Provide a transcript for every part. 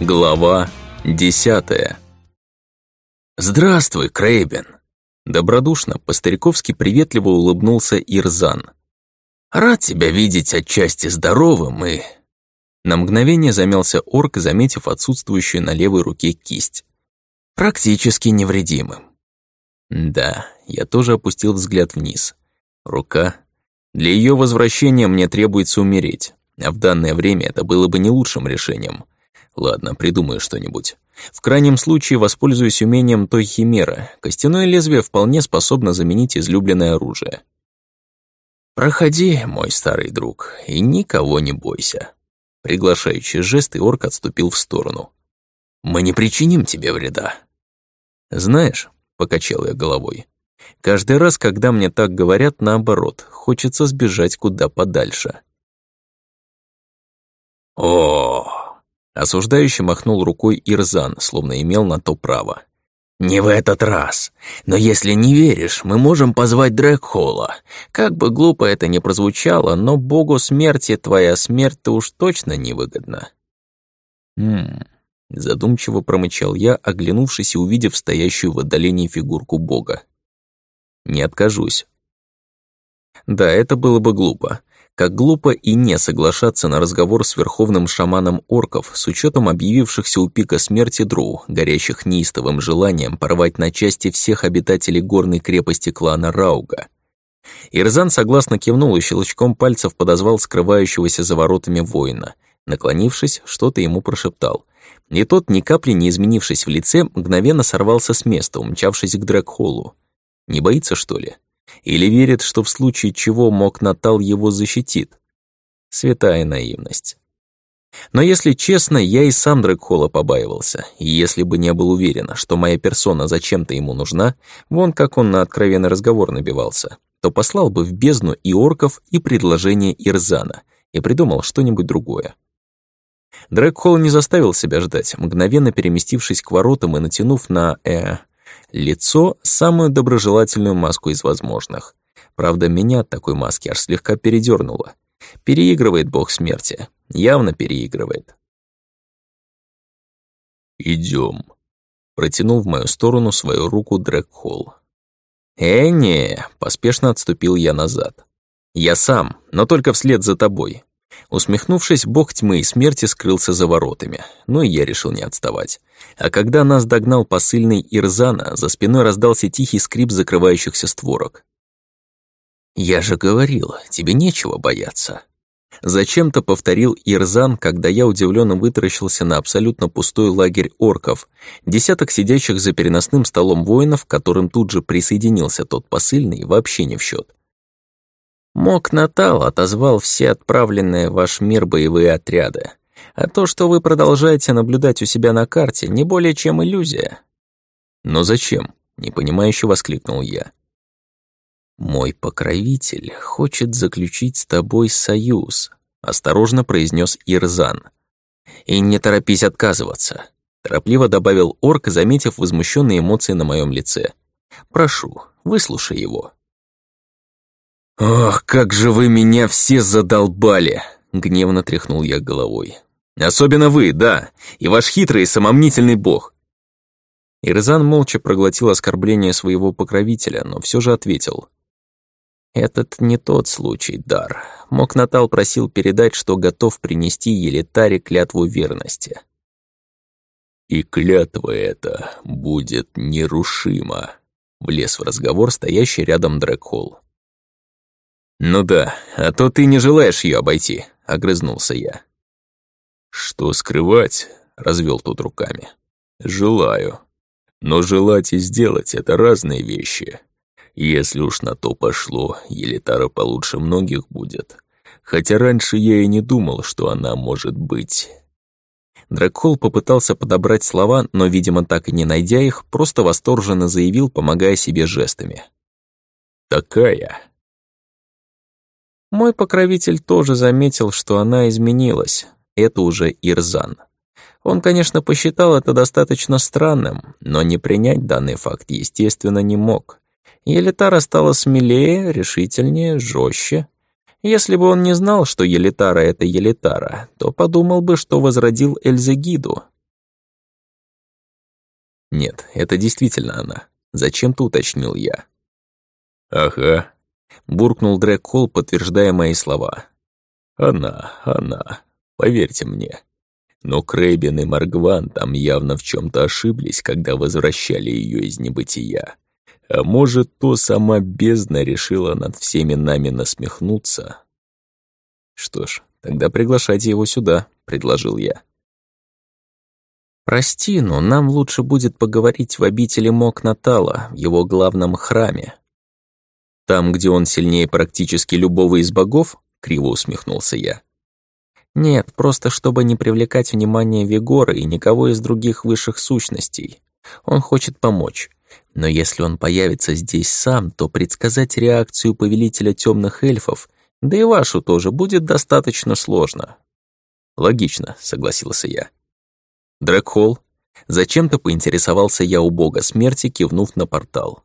Глава десятая «Здравствуй, Крейбен!» Добродушно, по-стариковски приветливо улыбнулся Ирзан. «Рад тебя видеть отчасти здоровым и...» На мгновение замялся орк, заметив отсутствующую на левой руке кисть. «Практически невредимым». Да, я тоже опустил взгляд вниз. Рука. Для ее возвращения мне требуется умереть, а в данное время это было бы не лучшим решением — Ладно, придумаю что-нибудь. В крайнем случае воспользуюсь умением той химеры. Костяное лезвие вполне способно заменить излюбленное оружие. «Проходи, мой старый друг, и никого не бойся». Приглашающий жест, и орк отступил в сторону. «Мы не причиним тебе вреда». «Знаешь», — покачал я головой, «каждый раз, когда мне так говорят, наоборот, хочется сбежать куда подальше». «О, Осуждающий махнул рукой Ирзан, словно имел на то право. «Не в этот раз. Но если не веришь, мы можем позвать Дрэгхолла. Как бы глупо это ни прозвучало, но богу смерти твоя смерть-то уж точно невыгодна». «Хм...» — задумчиво промычал я, оглянувшись и увидев стоящую в отдалении фигурку бога. «Не откажусь». Да, это было бы глупо. Как глупо и не соглашаться на разговор с верховным шаманом орков с учетом объявившихся у пика смерти дроу, горящих неистовым желанием порвать на части всех обитателей горной крепости клана Рауга. Ирзан согласно кивнул и щелчком пальцев подозвал скрывающегося за воротами воина. Наклонившись, что-то ему прошептал. И тот, ни капли не изменившись в лице, мгновенно сорвался с места, умчавшись к Дрэгхоллу. Не боится, что ли? Или верит, что в случае чего мог Натал его защитит? Святая наивность. Но если честно, я и сам Дрэгхолла побаивался, и если бы не был уверен, что моя персона зачем-то ему нужна, вон как он на откровенный разговор набивался, то послал бы в бездну и орков, и предложение Ирзана, и придумал что-нибудь другое. Дрэгхолл не заставил себя ждать, мгновенно переместившись к воротам и натянув на, э, Лицо — самую доброжелательную маску из возможных. Правда, меня от такой маски аж слегка передернуло. Переигрывает бог смерти. Явно переигрывает. Идем. Протянул в мою сторону свою руку Дрэкхолл. «Э, не!» — поспешно отступил я назад. «Я сам, но только вслед за тобой. Усмехнувшись, бог тьмы и смерти скрылся за воротами, но и я решил не отставать. А когда нас догнал посыльный Ирзана, за спиной раздался тихий скрип закрывающихся створок. «Я же говорил, тебе нечего бояться». Зачем-то повторил Ирзан, когда я удивленно вытаращился на абсолютно пустой лагерь орков, десяток сидящих за переносным столом воинов, к которым тут же присоединился тот посыльный, вообще не в счет. Мок Натал отозвал все отправленные в ваш мир боевые отряды. А то, что вы продолжаете наблюдать у себя на карте, не более чем иллюзия. Но зачем? Непонимающе воскликнул я. Мой покровитель хочет заключить с тобой союз, осторожно произнес Ирзан. И не торопись отказываться, торопливо добавил орк, заметив возмущенные эмоции на моем лице. Прошу, выслушай его. «Ох, как же вы меня все задолбали!» — гневно тряхнул я головой. «Особенно вы, да, и ваш хитрый и самомнительный бог!» Ирзан молча проглотил оскорбление своего покровителя, но все же ответил. «Этот не тот случай, Дар. Мокнатал просил передать, что готов принести Елитаре клятву верности». «И клятва эта будет нерушима», — влез в разговор стоящий рядом Дрэкхолл. «Ну да, а то ты не желаешь ее обойти», — огрызнулся я. «Что скрывать?» — развел тут руками. «Желаю. Но желать и сделать — это разные вещи. Если уж на то пошло, Елитара получше многих будет. Хотя раньше я и не думал, что она может быть...» Дракхол попытался подобрать слова, но, видимо, так и не найдя их, просто восторженно заявил, помогая себе жестами. «Такая, мой покровитель тоже заметил, что она изменилась. Это уже Ирзан. Он, конечно, посчитал это достаточно странным, но не принять данный факт, естественно, не мог. Елитара стала смелее, решительнее, жестче. Если бы он не знал, что Елитара — это Елитара, то подумал бы, что возродил Эльзегиду. Нет, это действительно она. Зачем-то уточнил я. «Ага», — буркнул Дрэк Холл, подтверждая мои слова. «Она, она, поверьте мне. Но Крэйбин и Маргван там явно в чем то ошиблись, когда возвращали ее из небытия. А может, то сама бездна решила над всеми нами насмехнуться?» «Что ж, тогда приглашайте его сюда», — предложил я. «Прости, но нам лучше будет поговорить в обители Мок Натала, в его главном храме». «Там, где он сильнее практически любого из богов?» — криво усмехнулся я. «Нет, просто чтобы не привлекать внимание Вигора и никого из других высших сущностей. Он хочет помочь. Но если он появится здесь сам, то предсказать реакцию повелителя темных эльфов, да и вашу тоже, будет достаточно сложно». «Логично», — согласился я. Дрэкхолл. Зачем-то поинтересовался я у бога смерти, кивнув на портал.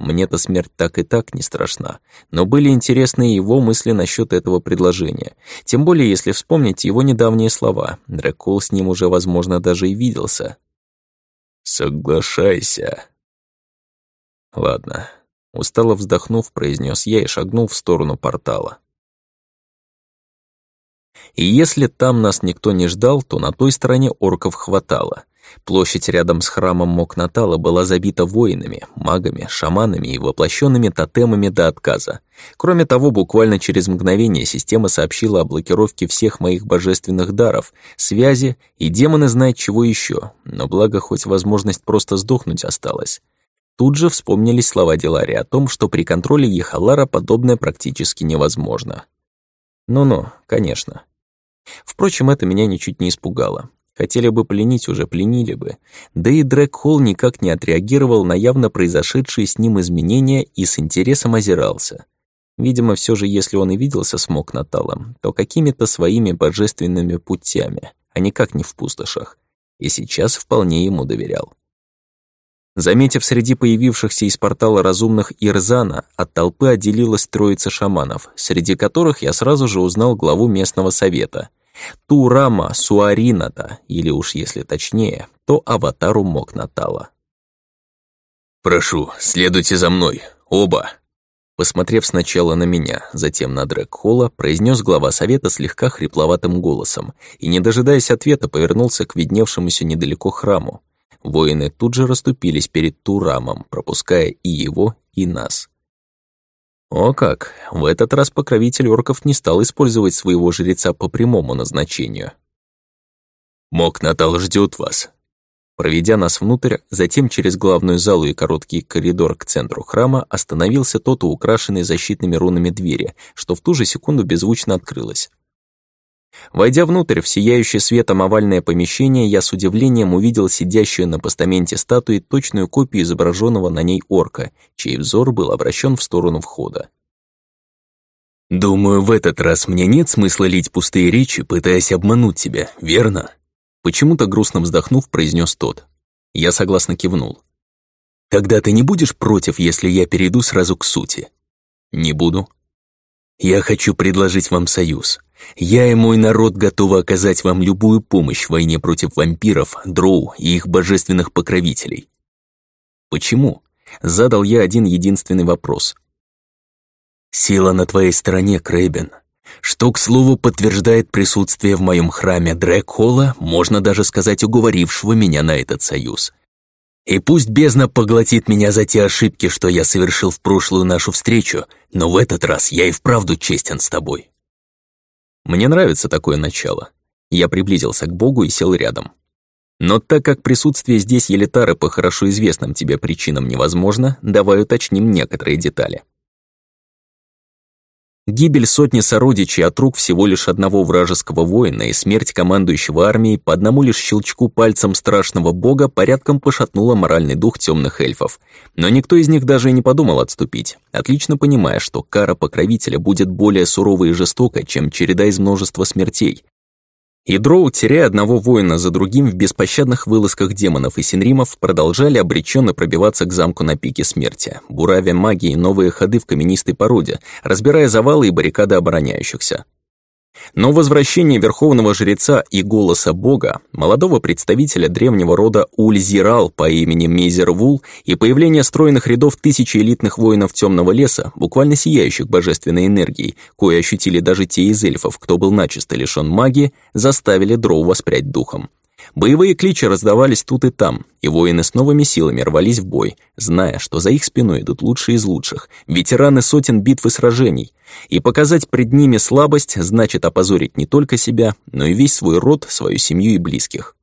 Мне-то смерть так и так не страшна, но были интересны его мысли насчет этого предложения. Тем более, если вспомнить его недавние слова. Дракол с ним уже, возможно, даже и виделся. «Соглашайся». «Ладно». Устало вздохнув, произнес я и шагнул в сторону портала. И если там нас никто не ждал, то на той стороне орков хватало. Площадь рядом с храмом Мокнатала была забита воинами, магами, шаманами и воплощенными тотемами до отказа. Кроме того, буквально через мгновение система сообщила о блокировке всех моих божественных даров, связи и демоны знают чего еще, но благо хоть возможность просто сдохнуть осталась. Тут же вспомнились слова Делари о том, что при контроле Ехалара подобное практически невозможно. Ну-ну, конечно. Впрочем, это меня ничуть не испугало. Хотели бы пленить, уже пленили бы. Да и Дрэк Холл никак не отреагировал на явно произошедшие с ним изменения и с интересом озирался. Видимо, все же, если он и виделся с Мокнаталом, то какими-то своими божественными путями, а никак не в пустошах. И сейчас вполне ему доверял. Заметив среди появившихся из портала разумных Ирзана, от толпы отделилась троица шаманов, среди которых я сразу же узнал главу местного совета. Турама Суарината, или уж если точнее, то аватару Мокнатала. «Прошу, следуйте за мной, оба!» Посмотрев сначала на меня, затем на Дрэк Холла, произнес глава совета слегка хрипловатым голосом и, не дожидаясь ответа, повернулся к видневшемуся недалеко храму. Воины тут же расступились перед Турамом, пропуская и его, и нас. О как, в этот раз покровитель орков не стал использовать своего жреца по прямому назначению. «Мок Натал ждет вас», Проведя нас внутрь, затем через главную залу и короткий коридор к центру храма, остановился тот у украшенной защитными рунами двери, что в ту же секунду беззвучно открылось. Войдя внутрь, в сияющее светом овальное помещение, я с удивлением увидел сидящую на постаменте статуи точную копию изображенного на ней орка, чей взор был обращен в сторону входа. «Думаю, в этот раз мне нет смысла лить пустые речи, пытаясь обмануть тебя, верно?» Почему-то грустно вздохнув, произнес тот. Я согласно кивнул. «Тогда ты не будешь против, если я перейду сразу к сути?» «Не буду». «Я хочу предложить вам союз. Я и мой народ готовы оказать вам любую помощь в войне против вампиров, дроу и их божественных покровителей». «Почему?» — задал я один единственный вопрос. «Сила на твоей стороне, Крейбен, что, к слову, подтверждает присутствие в моем храме Дрэкхолла, можно даже сказать, уговорившего меня на этот союз. И пусть бездна поглотит меня за те ошибки, что я совершил в прошлую нашу встречу, но в этот раз я и вправду честен с тобой. Мне нравится такое начало. Я приблизился к Богу и сел рядом. Но так как присутствие здесь Елитары по хорошо известным тебе причинам невозможно, давай уточним некоторые детали. Гибель сотни сородичей от рук всего лишь одного вражеского воина и смерть командующего армией по одному лишь щелчку пальцем страшного бога порядком пошатнула моральный дух темных эльфов. Но никто из них даже и не подумал отступить, отлично понимая, что кара покровителя будет более суровой и жестокой, чем череда из множества смертей, и дроу, теряя одного воина за другим в беспощадных вылазках демонов и синримов, продолжали обреченно пробиваться к замку на пике смерти, буравя магией новые ходы в каменистой породе, разбирая завалы и баррикады обороняющихся. Но возвращение верховного жреца и голоса бога, молодого представителя древнего рода Ульзирал по имени Мейзервул и появление стройных рядов тысячи элитных воинов темного леса, буквально сияющих божественной энергией, кое ощутили даже те из эльфов, кто был начисто лишён магии, заставили дроу воспрять духом. Боевые кличи раздавались тут и там, и воины с новыми силами рвались в бой, зная, что за их спиной идут лучшие из лучших, ветераны сотен битв и сражений. И показать пред ними слабость значит опозорить не только себя, но и весь свой род, свою семью и близких.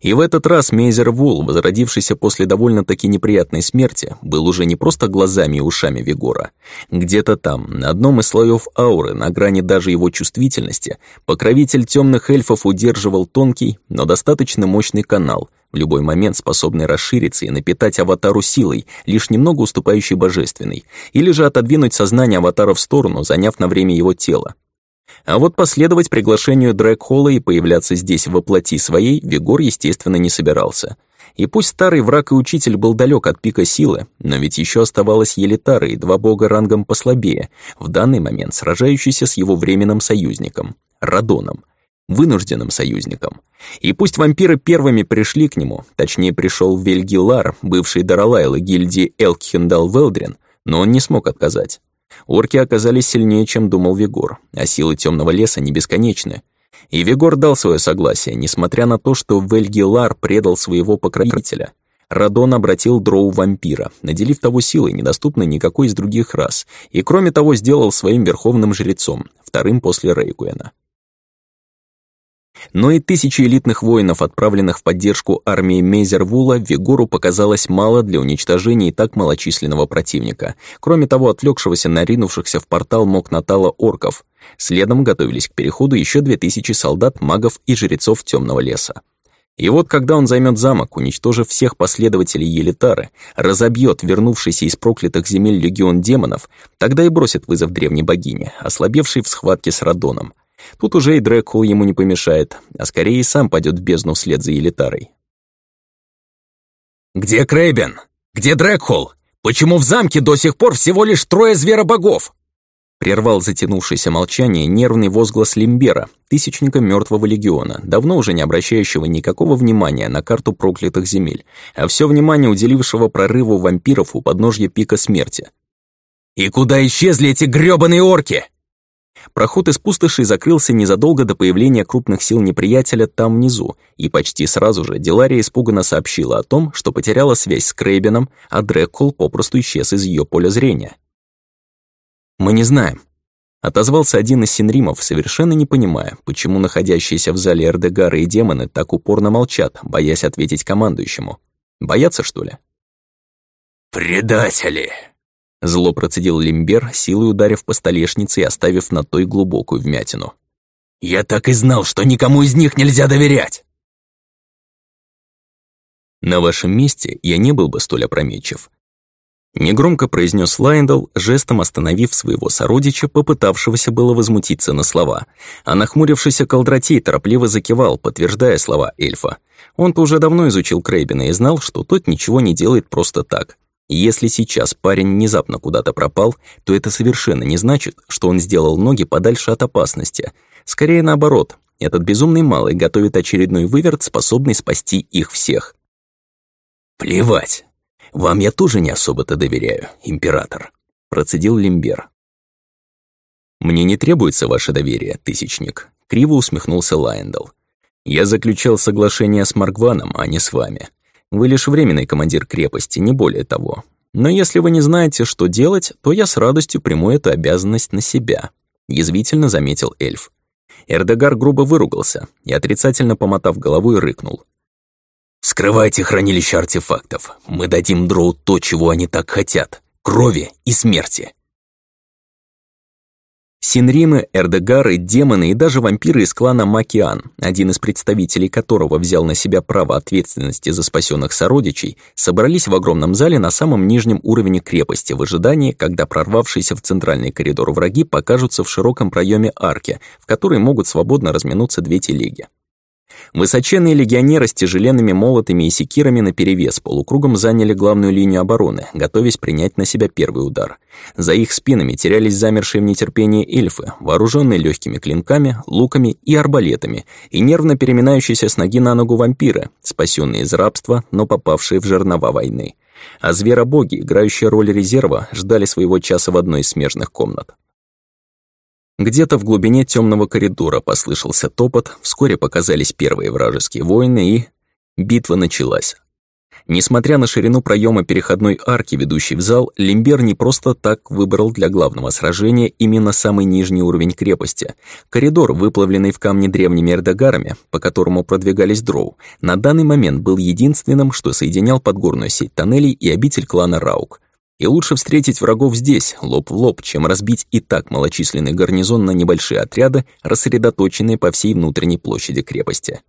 И в этот раз Мейзер Вул, возродившийся после довольно-таки неприятной смерти, был уже не просто глазами и ушами Вигора. Где-то там, на одном из слоев ауры, на грани даже его чувствительности, покровитель темных эльфов удерживал тонкий, но достаточно мощный канал, в любой момент способный расшириться и напитать аватару силой, лишь немного уступающей божественной, или же отодвинуть сознание аватара в сторону, заняв на время его тело. А вот последовать приглашению Дрэкхолла и появляться здесь во плоти своей Вигор, естественно, не собирался. И пусть старый враг и учитель был далек от пика силы, но ведь еще оставалось Елитара и два бога рангом послабее, в данный момент сражающийся с его временным союзником — Радоном, вынужденным союзником. И пусть вампиры первыми пришли к нему, точнее пришел Вельгилар, бывший Даралайл гильдии Элкхендал Велдрин, но он не смог отказать. Орки оказались сильнее, чем думал Вигор, а силы темного леса не бесконечны. И Вигор дал свое согласие, несмотря на то, что Вельгилар предал своего покровителя. Радон обратил дроу вампира, наделив того силой, недоступной никакой из других рас, и кроме того сделал своим верховным жрецом, вторым после Рейкуэна. Но и тысячи элитных воинов, отправленных в поддержку армии Мейзервула, Вигору показалось мало для уничтожения и так малочисленного противника. Кроме того, отвлекшегося на ринувшихся в портал мог Натала орков. Следом готовились к переходу еще две тысячи солдат, магов и жрецов темного леса. И вот когда он займет замок, уничтожив всех последователей Елитары, разобьет вернувшийся из проклятых земель легион демонов, тогда и бросит вызов древней богине, ослабевшей в схватке с Радоном. Тут уже и Дрэкхол ему не помешает, а скорее и сам пойдет в бездну вслед за Елитарой. «Где Крейбен? Где Дрэкхол? Почему в замке до сих пор всего лишь трое зверобогов?» Прервал затянувшееся молчание нервный возглас Лимбера, тысячника мертвого легиона, давно уже не обращающего никакого внимания на карту проклятых земель, а все внимание уделившего прорыву вампиров у подножья пика смерти. «И куда исчезли эти грёбаные орки?» Проход из пустоши закрылся незадолго до появления крупных сил неприятеля там внизу, и почти сразу же Дилария испуганно сообщила о том, что потеряла связь с Крейбеном, а Дрэккол попросту исчез из ее поля зрения. «Мы не знаем», — отозвался один из синримов, совершенно не понимая, почему находящиеся в зале Эрдегары и демоны так упорно молчат, боясь ответить командующему. Боятся, что ли? «Предатели!» Зло процедил Лимбер, силой ударив по столешнице и оставив на той глубокую вмятину. «Я так и знал, что никому из них нельзя доверять!» «На вашем месте я не был бы столь опрометчив», Негромко произнес Лайндал, жестом остановив своего сородича, попытавшегося было возмутиться на слова. А нахмурившийся колдратей торопливо закивал, подтверждая слова эльфа. Он-то уже давно изучил Крейбена и знал, что тот ничего не делает просто так. Если сейчас парень внезапно куда-то пропал, то это совершенно не значит, что он сделал ноги подальше от опасности. Скорее наоборот, этот безумный малый готовит очередной выверт, способный спасти их всех. «Плевать. Вам я тоже не особо-то доверяю, император», — процедил Лимбер. «Мне не требуется ваше доверие, Тысячник», — криво усмехнулся Лайендал. «Я заключал соглашение с Маргваном, а не с вами. Вы лишь временный командир крепости, не более того. Но если вы не знаете, что делать, то я с радостью приму эту обязанность на себя», — язвительно заметил эльф. Эрдегар грубо выругался и, отрицательно помотав головой, рыкнул. «Скрывайте хранилище артефактов. Мы дадим Дроу то, чего они так хотят — крови и смерти. Синримы, Эрдегары, демоны и даже вампиры из клана Макиан, один из представителей которого взял на себя право ответственности за спасенных сородичей, собрались в огромном зале на самом нижнем уровне крепости в ожидании, когда прорвавшиеся в центральный коридор враги покажутся в широком проеме арки, в которой могут свободно разминуться две телеги. Высоченные легионеры с тяжеленными молотами и секирами наперевес полукругом заняли главную линию обороны, готовясь принять на себя первый удар. За их спинами терялись замершие в нетерпении эльфы, вооруженные легкими клинками, луками и арбалетами, и нервно переминающиеся с ноги на ногу вампиры, спасенные из рабства, но попавшие в жернова войны. А зверобоги, играющие роль резерва, ждали своего часа в одной из смежных комнат. Где-то в глубине темного коридора послышался топот, вскоре показались первые вражеские воины и... Битва началась. Несмотря на ширину проема переходной арки, ведущей в зал, Лимбер не просто так выбрал для главного сражения именно самый нижний уровень крепости. Коридор, выплавленный в камне древними эрдогарами, по которому продвигались дроу, на данный момент был единственным, что соединял подгорную сеть тоннелей и обитель клана Раук. И лучше встретить врагов здесь, лоб в лоб, чем разбить и так малочисленный гарнизон на небольшие отряды, рассредоточенные по всей внутренней площади крепости.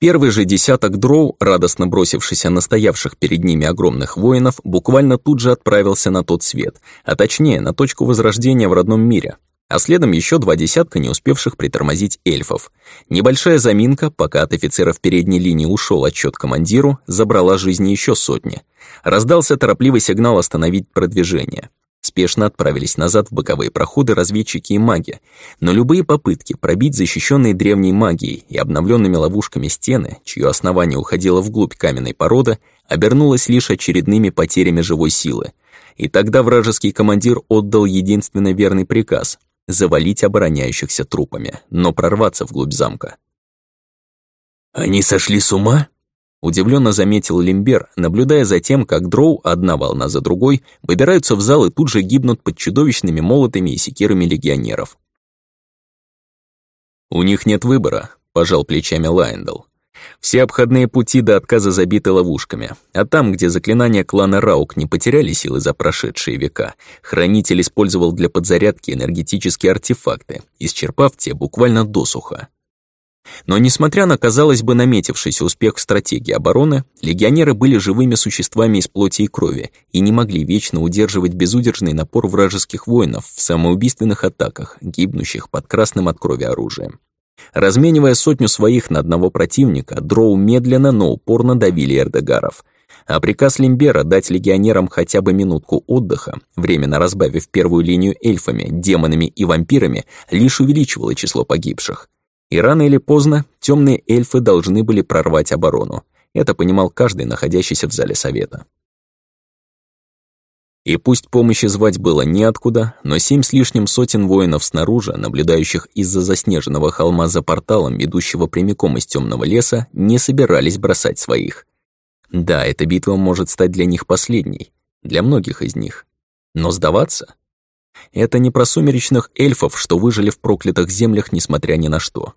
Первый же десяток дроу, радостно бросившийся на стоявших перед ними огромных воинов, буквально тут же отправился на тот свет, а точнее на точку возрождения в родном мире, а следом еще два десятка не успевших притормозить эльфов. Небольшая заминка, пока от офицеров передней линии ушел отчет командиру, забрала жизни еще сотни. Раздался торопливый сигнал остановить продвижение. Спешно отправились назад в боковые проходы разведчики и маги, но любые попытки пробить защищенные древней магией и обновленными ловушками стены, чье основание уходило вглубь каменной породы, обернулось лишь очередными потерями живой силы. И тогда вражеский командир отдал единственно верный приказ — завалить обороняющихся трупами, но прорваться вглубь замка. «Они сошли с ума?» Удивленно заметил Лимбер, наблюдая за тем, как дроу, одна волна за другой, выбираются в зал и тут же гибнут под чудовищными молотами и секирами легионеров. «У них нет выбора», — пожал плечами Лайндл. «Все обходные пути до отказа забиты ловушками, а там, где заклинания клана Раук не потеряли силы за прошедшие века, хранитель использовал для подзарядки энергетические артефакты, исчерпав те буквально досуха. Но несмотря на, казалось бы, наметившийся успех в стратегии обороны, легионеры были живыми существами из плоти и крови и не могли вечно удерживать безудержный напор вражеских воинов в самоубийственных атаках, гибнущих под красным от крови оружием. Разменивая сотню своих на одного противника, дроу медленно, но упорно давили эрдегаров. А приказ Лимбера дать легионерам хотя бы минутку отдыха, временно разбавив первую линию эльфами, демонами и вампирами, лишь увеличивало число погибших. И рано или поздно темные эльфы должны были прорвать оборону. Это понимал каждый, находящийся в зале совета. И пусть помощи звать было неоткуда, но семь с лишним сотен воинов снаружи, наблюдающих из-за заснеженного холма за порталом, ведущего прямиком из темного леса, не собирались бросать своих. Да, эта битва может стать для них последней, для многих из них. Но сдаваться? Это не про сумеречных эльфов, что выжили в проклятых землях, несмотря ни на что.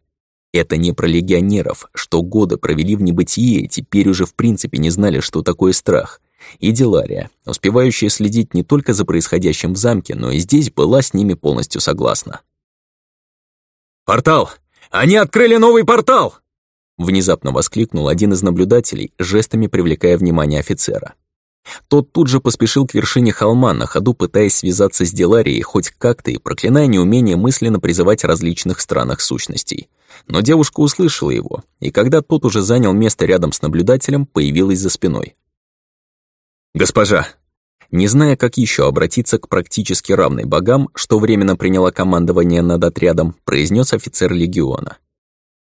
Это не про легионеров, что годы провели в небытие и теперь уже в принципе не знали, что такое страх. И Делария, успевающая следить не только за происходящим в замке, но и здесь была с ними полностью согласна. «Портал! Они открыли новый портал!» Внезапно воскликнул один из наблюдателей, жестами привлекая внимание офицера. Тот тут же поспешил к вершине холма, на ходу пытаясь связаться с Деларией хоть как-то и проклиная неумение мысленно призывать различных странах сущностей. Но девушка услышала его, и когда тот уже занял место рядом с наблюдателем, появилась за спиной. «Госпожа!» Не зная, как еще обратиться к практически равной богам, что временно приняла командование над отрядом, произнес офицер легиона.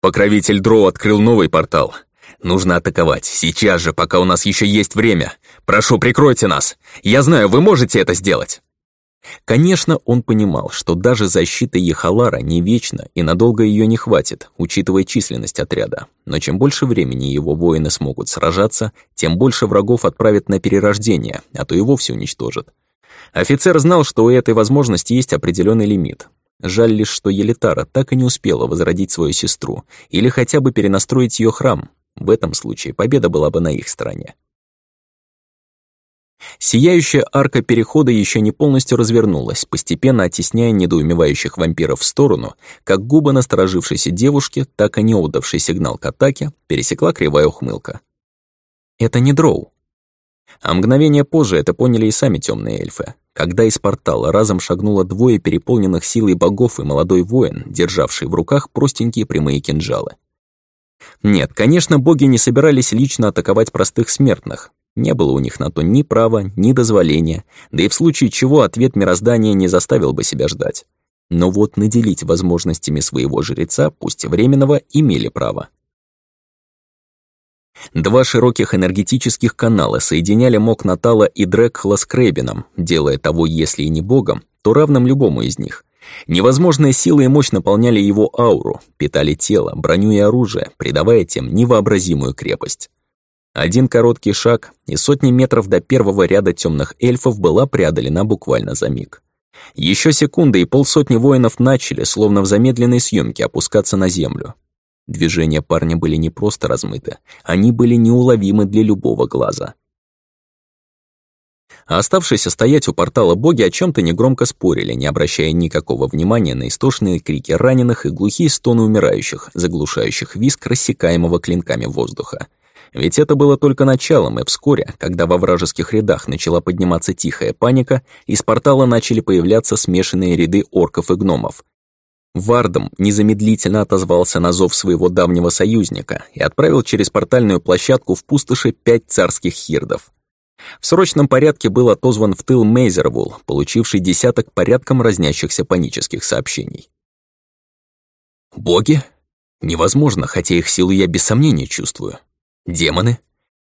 «Покровитель Дроу открыл новый портал. Нужно атаковать, сейчас же, пока у нас еще есть время. Прошу, прикройте нас. Я знаю, вы можете это сделать». Конечно, он понимал, что даже защита Ехалара не вечна и надолго ее не хватит, учитывая численность отряда. Но чем больше времени его воины смогут сражаться, тем больше врагов отправят на перерождение, а то и вовсе уничтожат. Офицер знал, что у этой возможности есть определенный лимит. Жаль лишь, что Елитара так и не успела возродить свою сестру или хотя бы перенастроить ее храм. В этом случае победа была бы на их стороне. Сияющая арка перехода еще не полностью развернулась, постепенно оттесняя недоумевающих вампиров в сторону, как губы насторожившейся девушки, так и не отдавшей сигнал к атаке, пересекла кривая ухмылка. Это не дроу. А мгновение позже это поняли и сами темные эльфы, когда из портала разом шагнуло двое переполненных силой богов и молодой воин, державший в руках простенькие прямые кинжалы. Нет, конечно, боги не собирались лично атаковать простых смертных. Не было у них на то ни права, ни дозволения, да и в случае чего ответ мироздания не заставил бы себя ждать. Но вот наделить возможностями своего жреца, пусть временного, имели право. Два широких энергетических канала соединяли Мок Натала и Дрекхла с Крейбином, делая того, если и не богом, то равным любому из них. Невозможная сила и мощь наполняли его ауру, питали тело, броню и оружие, придавая тем невообразимую крепость. Один короткий шаг, и сотни метров до первого ряда темных эльфов была преодолена буквально за миг. Еще секунды, и полсотни воинов начали, словно в замедленной съемке, опускаться на землю. Движения парня были не просто размыты, они были неуловимы для любого глаза. А оставшиеся стоять у портала боги о чем то негромко спорили, не обращая никакого внимания на истошные крики раненых и глухие стоны умирающих, заглушающих виск рассекаемого клинками воздуха. Ведь это было только началом, и вскоре, когда во вражеских рядах начала подниматься тихая паника, из портала начали появляться смешанные ряды орков и гномов, Вардом незамедлительно отозвался на зов своего давнего союзника и отправил через портальную площадку в пустоши пять царских хирдов. В срочном порядке был отозван в тыл Мейзервул, получивший десяток порядком разнящихся панических сообщений. «Боги? Невозможно, хотя их силу я без сомнения чувствую. Демоны?»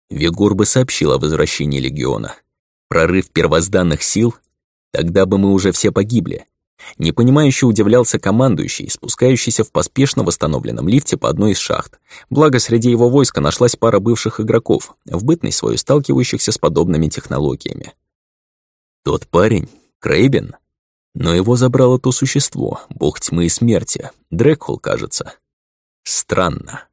Вегор бы сообщил о возвращении Легиона. Прорыв первозданных сил? Тогда бы мы уже все погибли. Непонимающе удивлялся командующий, спускающийся в поспешно восстановленном лифте по одной из шахт. Благо, среди его войска нашлась пара бывших игроков, в бытность свою сталкивающихся с подобными технологиями. Тот парень, Крейбен, но его забрало то существо, бог тьмы и смерти, Дрекхол, кажется. Странно.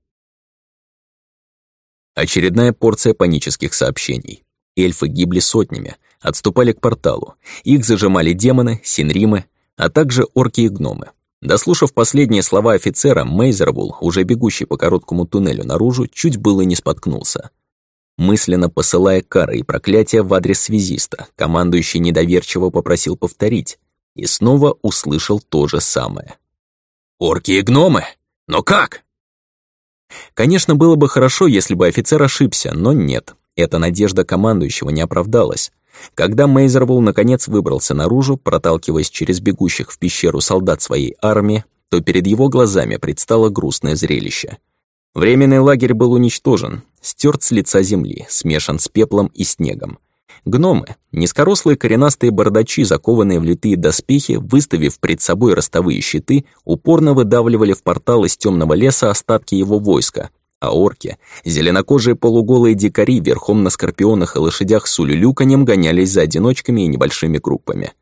Очередная порция панических сообщений. Эльфы гибли сотнями, отступали к порталу. Их зажимали демоны, синримы, а также орки и гномы. Дослушав последние слова офицера, Мейзервул, уже бегущий по короткому туннелю наружу, чуть было не споткнулся. Мысленно посылая кары и проклятия в адрес связиста, командующий недоверчиво попросил повторить, и снова услышал то же самое. «Орки и гномы? Но как?» Конечно, было бы хорошо, если бы офицер ошибся, но нет. Эта надежда командующего не оправдалась. Когда Мейзервул наконец выбрался наружу, проталкиваясь через бегущих в пещеру солдат своей армии, то перед его глазами предстало грустное зрелище. Временный лагерь был уничтожен, стерт с лица земли, смешан с пеплом и снегом. Гномы, низкорослые коренастые бардачи, закованные в литые доспехи, выставив пред собой ростовые щиты, упорно выдавливали в портал из темного леса остатки его войска, а орки, зеленокожие полуголые дикари верхом на скорпионах и лошадях с улюлюканьем гонялись за одиночками и небольшими группами.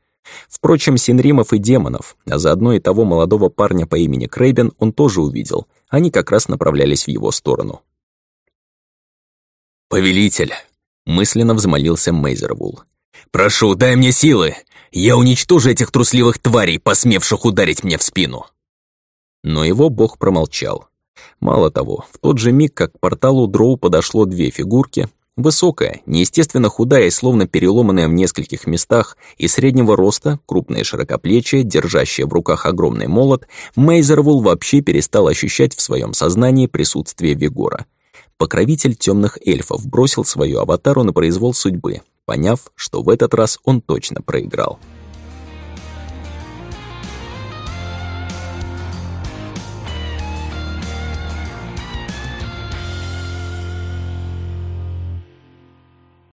Впрочем, синримов и демонов, а заодно и того молодого парня по имени Крейбен он тоже увидел. Они как раз направлялись в его сторону. «Повелитель!» — мысленно взмолился Мейзервул. «Прошу, дай мне силы! Я уничтожу этих трусливых тварей, посмевших ударить мне в спину!» Но его бог промолчал. Мало того, в тот же миг, как к порталу Дроу подошло две фигурки, высокая, неестественно худая и словно переломанная в нескольких местах, и среднего роста, крупная широкоплечие, держащая в руках огромный молот, Мейзервул вообще перестал ощущать в своем сознании присутствие Вигора. Покровитель темных эльфов бросил свою аватару на произвол судьбы, поняв, что в этот раз он точно проиграл.